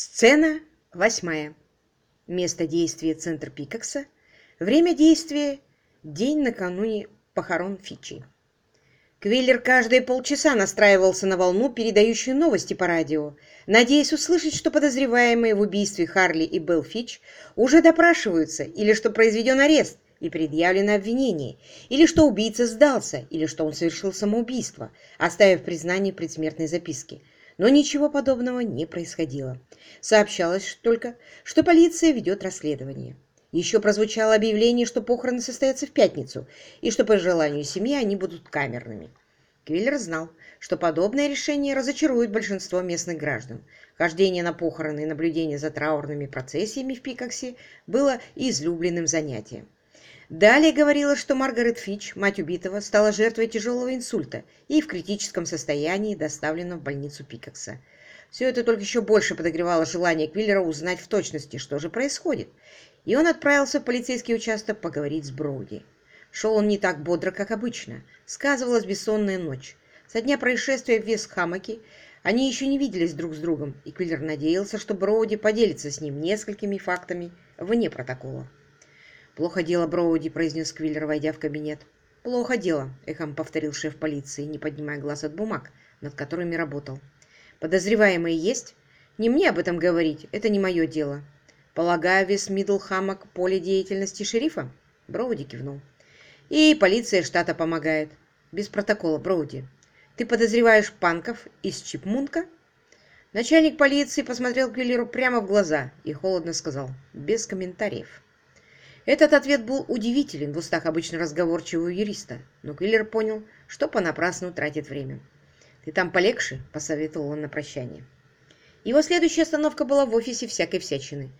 Сцена восьмая. Место действия – центр Пикакса. Время действия – день накануне похорон Фичи. Квиллер каждые полчаса настраивался на волну, передающую новости по радио, надеясь услышать, что подозреваемые в убийстве Харли и Белл Фич уже допрашиваются, или что произведен арест и предъявлено обвинение, или что убийца сдался, или что он совершил самоубийство, оставив признание в предсмертной записке – но ничего подобного не происходило. Сообщалось только, что полиция ведет расследование. Еще прозвучало объявление, что похороны состоятся в пятницу, и что по желанию семьи они будут камерными. Квиллер знал, что подобное решение разочарует большинство местных граждан. Хождение на похороны и наблюдение за траурными процессиями в Пикаксе было излюбленным занятием. Далее говорилось, что Маргарет Фич, мать убитого, стала жертвой тяжелого инсульта и в критическом состоянии доставлена в больницу Пикакса. Все это только еще больше подогревало желание Квиллера узнать в точности, что же происходит, и он отправился в полицейский участок поговорить с Броуди. Шел он не так бодро, как обычно. Сказывалась бессонная ночь. Со дня происшествия в Вестхамаке они еще не виделись друг с другом, и Квиллер надеялся, что Броуди поделится с ним несколькими фактами вне протокола. «Плохо дело, Броуди», — произнес Квиллер, войдя в кабинет. «Плохо дело», — эхом повторил шеф полиции, не поднимая глаз от бумаг, над которыми работал. «Подозреваемые есть? Не мне об этом говорить, это не мое дело. Полагаю, весь Мидлхаммок — поле деятельности шерифа?» Броуди кивнул. «И полиция штата помогает. Без протокола, Броуди. Ты подозреваешь панков из Чипмунка?» Начальник полиции посмотрел Квиллеру прямо в глаза и холодно сказал, без комментариев. Этот ответ был удивителен в устах обычно разговорчивого юриста, но Квиллер понял, что понапрасну тратит время. «Ты там полегче?» – посоветовал он на прощание. Его следующая остановка была в офисе всякой всячины.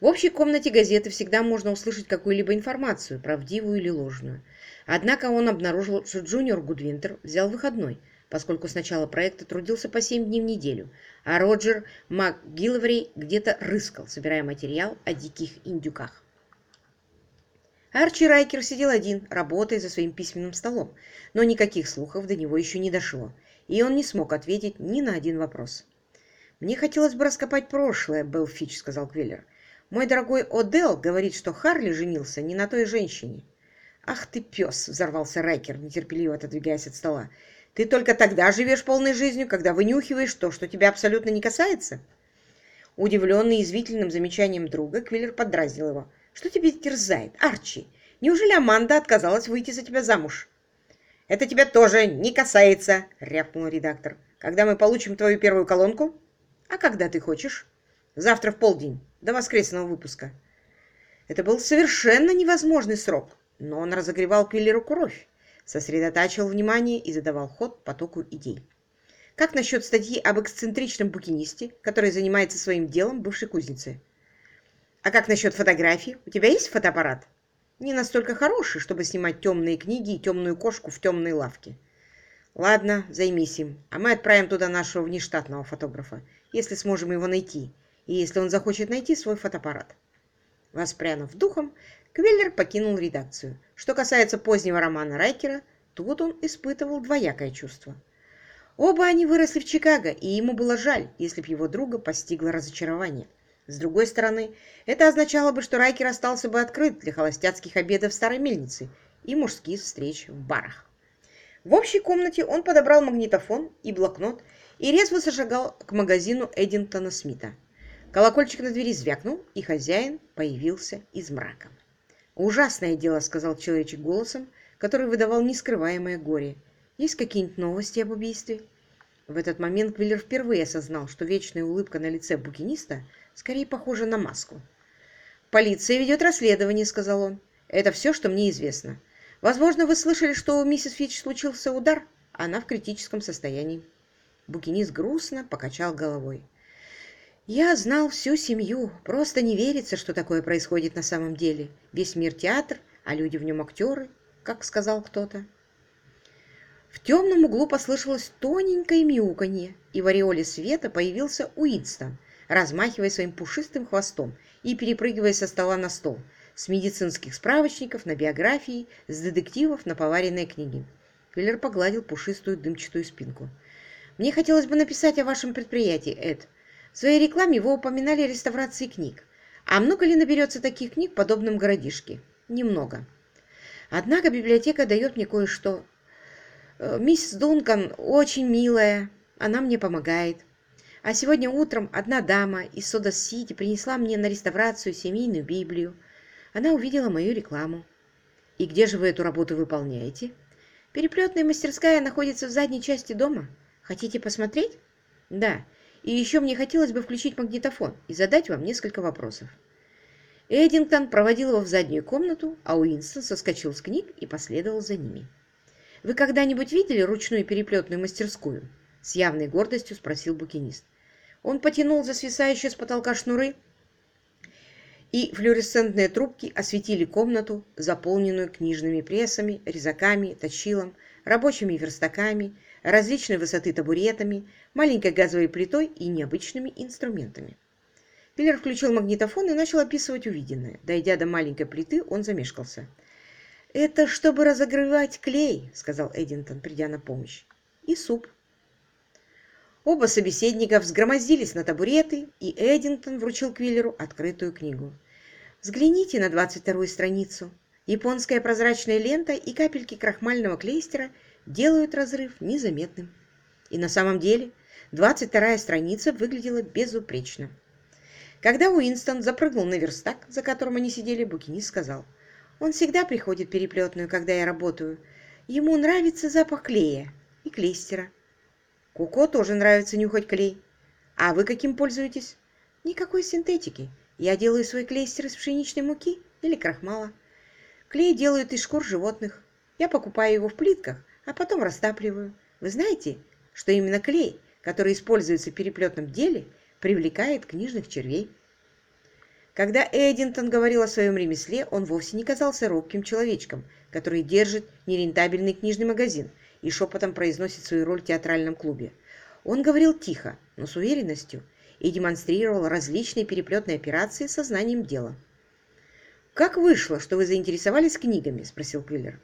В общей комнате газеты всегда можно услышать какую-либо информацию, правдивую или ложную. Однако он обнаружил, что Джуниор Гудвинтер взял выходной, поскольку с начала проекта трудился по 7 дней в неделю, а Роджер МакГиллвери где-то рыскал, собирая материал о диких индюках. Арчи Райкер сидел один, работая за своим письменным столом, но никаких слухов до него еще не дошло, и он не смог ответить ни на один вопрос. «Мне хотелось бы раскопать прошлое, Белл Фич», — сказал Квиллер. «Мой дорогой Одел говорит, что Харли женился не на той женщине». «Ах ты пес!» — взорвался Райкер, нетерпеливо отодвигаясь от стола. «Ты только тогда живешь полной жизнью, когда вынюхиваешь то, что тебя абсолютно не касается?» Удивленный извительным замечанием друга, Квиллер подразнил его. Что тебе терзает, Арчи? Неужели Аманда отказалась выйти за тебя замуж? Это тебя тоже не касается, рявкнул редактор. Когда мы получим твою первую колонку? А когда ты хочешь? Завтра в полдень, до воскресного выпуска. Это был совершенно невозможный срок, но он разогревал Квиллеру кровь, сосредотачивал внимание и задавал ход потоку идей. Как насчет статьи об эксцентричном букинисте, который занимается своим делом бывшей кузнице? А как насчет фотографий? У тебя есть фотоаппарат? Не настолько хороший, чтобы снимать темные книги и темную кошку в темной лавке. Ладно, займись им, а мы отправим туда нашего внештатного фотографа, если сможем его найти, и если он захочет найти свой фотоаппарат. Воспрянув духом, Квиллер покинул редакцию. Что касается позднего романа Райкера, тут он испытывал двоякое чувство. Оба они выросли в Чикаго, и ему было жаль, если б его друга постигло разочарование. С другой стороны, это означало бы, что Райкер остался бы открыт для холостяцких обедов в старой мельнице и мужских встреч в барах. В общей комнате он подобрал магнитофон и блокнот и резво зашагал к магазину Эдинтона Смита. Колокольчик на двери звякнул, и хозяин появился из мрака. «Ужасное дело», — сказал человечек голосом, который выдавал нескрываемое горе. «Есть какие-нибудь новости об убийстве?» В этот момент Квиллер впервые осознал, что вечная улыбка на лице букиниста скорее похожа на маску. «Полиция ведет расследование», — сказал он. «Это все, что мне известно. Возможно, вы слышали, что у миссис Фич случился удар. Она в критическом состоянии». Букинист грустно покачал головой. «Я знал всю семью. Просто не верится, что такое происходит на самом деле. Весь мир театр, а люди в нем актеры, как сказал кто-то». В темном углу послышалось тоненькое мяуканье, и в ореоле света появился Уинстон, размахивая своим пушистым хвостом и перепрыгивая со стола на стол, с медицинских справочников на биографии, с детективов на поваренные книги. Квиллер погладил пушистую дымчатую спинку. «Мне хотелось бы написать о вашем предприятии, Эд. В своей рекламе вы упоминали реставрации книг. А много ли наберется таких книг в подобном городишке? Немного. Однако библиотека дает мне кое-что. Э, миссис Дункан очень милая, она мне помогает. А сегодня утром одна дама из Сода-Сити принесла мне на реставрацию семейную Библию. Она увидела мою рекламу. И где же вы эту работу выполняете? Переплетная мастерская находится в задней части дома. Хотите посмотреть? Да. И еще мне хотелось бы включить магнитофон и задать вам несколько вопросов. Эдингтон проводил его в заднюю комнату, а Уинстон соскочил с книг и последовал за ними. «Вы когда-нибудь видели ручную переплетную мастерскую?» С явной гордостью спросил букинист. Он потянул за свисающие с потолка шнуры, и флюоресцентные трубки осветили комнату, заполненную книжными прессами, резаками, точилом, рабочими верстаками, различной высоты табуретами, маленькой газовой плитой и необычными инструментами. Пиллер включил магнитофон и начал описывать увиденное. Дойдя до маленькой плиты, он замешкался. «Это чтобы разогревать клей», — сказал Эдинтон, придя на помощь. «И суп». Оба собеседника взгромоздились на табуреты, и Эдинтон вручил Квиллеру открытую книгу. «Взгляните на 22-ю страницу. Японская прозрачная лента и капельки крахмального клейстера делают разрыв незаметным». И на самом деле 22-я страница выглядела безупречно. Когда Уинстон запрыгнул на верстак, за которым они сидели, букинист сказал, «Он всегда приходит переплетную, когда я работаю. Ему нравится запах клея и клейстера. Куко тоже нравится нюхать клей. А вы каким пользуетесь? Никакой синтетики. Я делаю свой клейстер из пшеничной муки или крахмала. Клей делают из шкур животных. Я покупаю его в плитках, а потом растапливаю. Вы знаете, что именно клей, который используется в переплетном деле, привлекает книжных червей? Когда Эдинтон говорил о своем ремесле, он вовсе не казался робким человечком, который держит нерентабельный книжный магазин – и шепотом произносит свою роль в театральном клубе. Он говорил тихо, но с уверенностью, и демонстрировал различные переплетные операции со знанием дела. «Как вышло, что вы заинтересовались книгами?» – спросил Квиллер.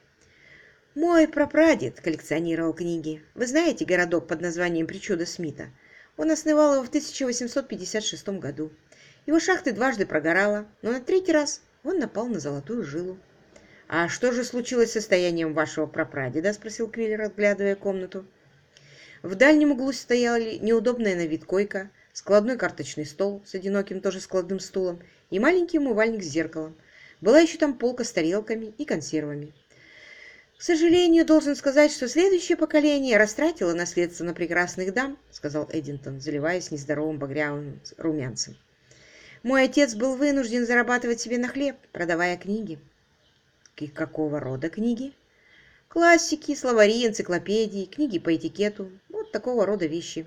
«Мой прапрадед коллекционировал книги. Вы знаете городок под названием Причуда Смита? Он основал его в 1856 году. Его шахты дважды прогорала, но на третий раз он напал на золотую жилу. «А что же случилось с состоянием вашего прапрадеда?» – спросил Квиллер, отглядывая комнату. В дальнем углу стояли неудобная на вид койка, складной карточный стол с одиноким тоже складным стулом и маленький умывальник с зеркалом. Была еще там полка с тарелками и консервами. «К сожалению, должен сказать, что следующее поколение растратило наследство на прекрасных дам», сказал Эдинтон, заливаясь нездоровым багряным румянцем. «Мой отец был вынужден зарабатывать себе на хлеб, продавая книги». Какого рода книги? Классики, словари, энциклопедии, книги по этикету. Вот такого рода вещи.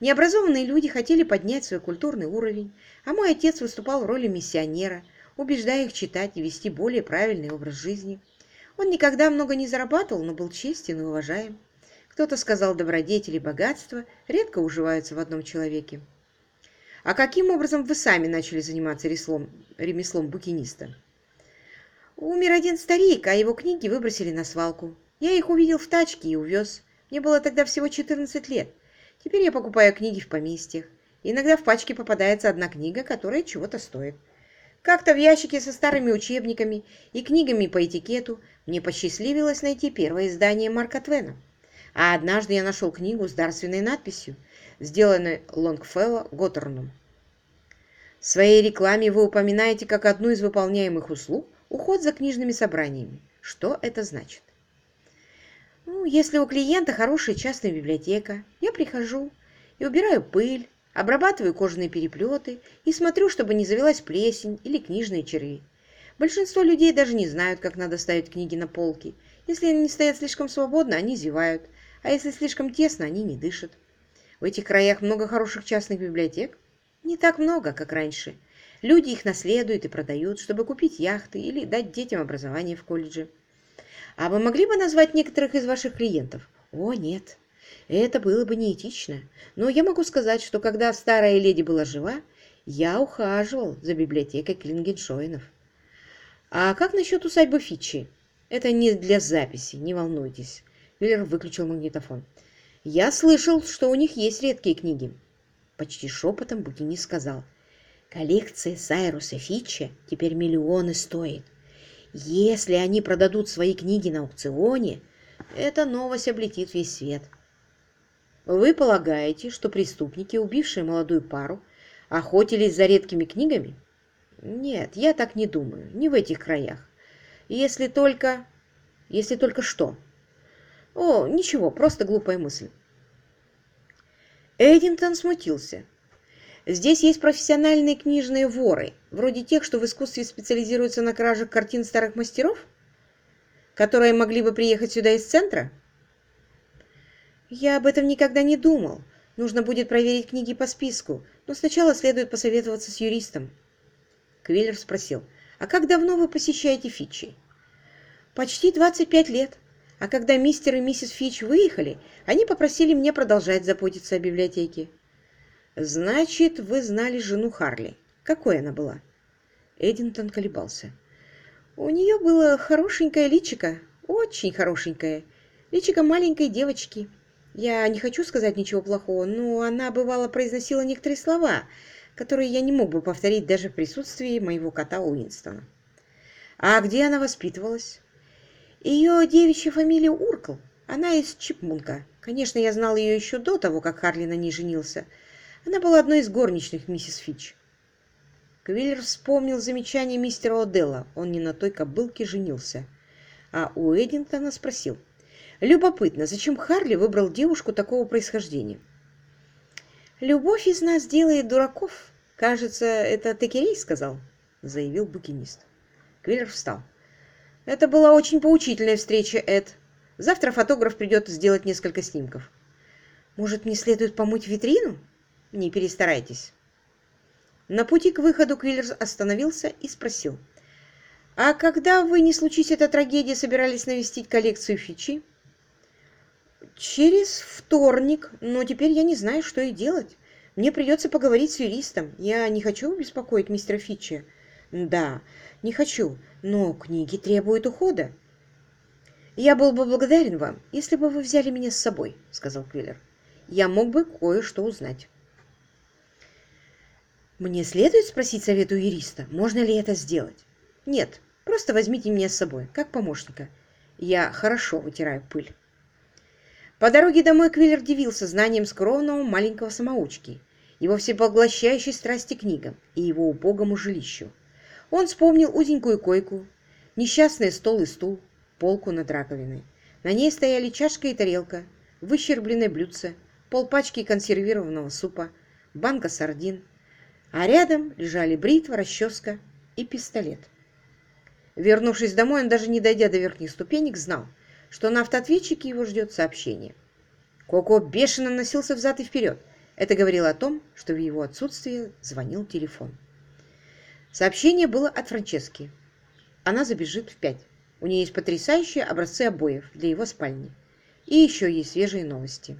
Необразованные люди хотели поднять свой культурный уровень, а мой отец выступал в роли миссионера, убеждая их читать и вести более правильный образ жизни. Он никогда много не зарабатывал, но был честен и уважаем. Кто-то сказал, добродетели и богатство редко уживаются в одном человеке. А каким образом вы сами начали заниматься ремеслом, ремеслом букиниста? Умер один старик, а его книги выбросили на свалку. Я их увидел в тачке и увез. Мне было тогда всего 14 лет. Теперь я покупаю книги в поместьях. Иногда в пачке попадается одна книга, которая чего-то стоит. Как-то в ящике со старыми учебниками и книгами по этикету мне посчастливилось найти первое издание Марка Твена. А однажды я нашел книгу с дарственной надписью, сделанной Лонгфелло Готтерном. В своей рекламе вы упоминаете как одну из выполняемых услуг – Уход за книжными собраниями. Что это значит? Ну, если у клиента хорошая частная библиотека, я прихожу и убираю пыль, обрабатываю кожаные переплеты и смотрю, чтобы не завелась плесень или книжные черви. Большинство людей даже не знают, как надо ставить книги на полки. Если они стоят слишком свободно, они зевают, а если слишком тесно, они не дышат. В этих краях много хороших частных библиотек? Не так много, как раньше – Люди их наследуют и продают, чтобы купить яхты или дать детям образование в колледже. А вы могли бы назвать некоторых из ваших клиентов? О, нет. Это было бы неэтично. Но я могу сказать, что когда старая леди была жива, я ухаживал за библиотекой Клингеншоинов. А как насчет усадьбы Фичи? Это не для записи, не волнуйтесь. Виллер выключил магнитофон. Я слышал, что у них есть редкие книги. Почти шепотом Букини сказал. Коллекция Сайруса Фитча теперь миллионы стоит. Если они продадут свои книги на аукционе, эта новость облетит весь свет. Вы полагаете, что преступники, убившие молодую пару, охотились за редкими книгами? Нет, я так не думаю, не в этих краях. Если только... Если только что? О, ничего, просто глупая мысль. Эдинтон смутился. Здесь есть профессиональные книжные воры, вроде тех, что в искусстве специализируются на кражах картин старых мастеров, которые могли бы приехать сюда из центра? Я об этом никогда не думал. Нужно будет проверить книги по списку, но сначала следует посоветоваться с юристом. Квиллер спросил, а как давно вы посещаете Фичи? Почти 25 лет. А когда мистер и миссис Фич выехали, они попросили меня продолжать заботиться о библиотеке. Значит, вы знали жену Харли. Какой она была? Эдинтон колебался. У нее было хорошенькое личико, очень хорошенькое. Личико маленькой девочки. Я не хочу сказать ничего плохого, но она, бывало, произносила некоторые слова, которые я не мог бы повторить даже в присутствии моего кота Уинстона. А где она воспитывалась? Ее девичья фамилия Уркл. Она из Чипмунка. Конечно, я знал ее еще до того, как Харли на ней женился. Она была одной из горничных миссис Фич. Квиллер вспомнил замечание мистера Оделла. Он не на той кобылке женился. А у Эдинтона спросил. Любопытно, зачем Харли выбрал девушку такого происхождения? «Любовь из нас делает дураков. Кажется, это Текерей сказал», — заявил букинист. Квиллер встал. «Это была очень поучительная встреча, Эд. Завтра фотограф придет сделать несколько снимков». «Может, мне следует помыть витрину?» Не перестарайтесь. На пути к выходу Квиллерс остановился и спросил. «А когда вы, не случись эта трагедия, собирались навестить коллекцию Фичи?» «Через вторник, но теперь я не знаю, что и делать. Мне придется поговорить с юристом. Я не хочу беспокоить мистера Фичи». «Да, не хочу, но книги требуют ухода». «Я был бы благодарен вам, если бы вы взяли меня с собой», — сказал Квиллер. «Я мог бы кое-что узнать». Мне следует спросить совет у юриста, можно ли это сделать? Нет, просто возьмите меня с собой, как помощника. Я хорошо вытираю пыль. По дороге домой Квиллер дивился знанием скромного маленького самоучки, его всепоглощающей страсти к книгам и его убогому жилищу. Он вспомнил узенькую койку, несчастный стол и стул, полку над раковиной. На ней стояли чашка и тарелка, выщербленное блюдце, полпачки консервированного супа, банка сардин, а рядом лежали бритва, расческа и пистолет. Вернувшись домой, он даже не дойдя до верхних ступенек, знал, что на автоответчике его ждет сообщение. Коко бешено носился взад и вперед. Это говорило о том, что в его отсутствие звонил телефон. Сообщение было от Франчески. Она забежит в пять. У нее есть потрясающие образцы обоев для его спальни. И еще есть свежие новости.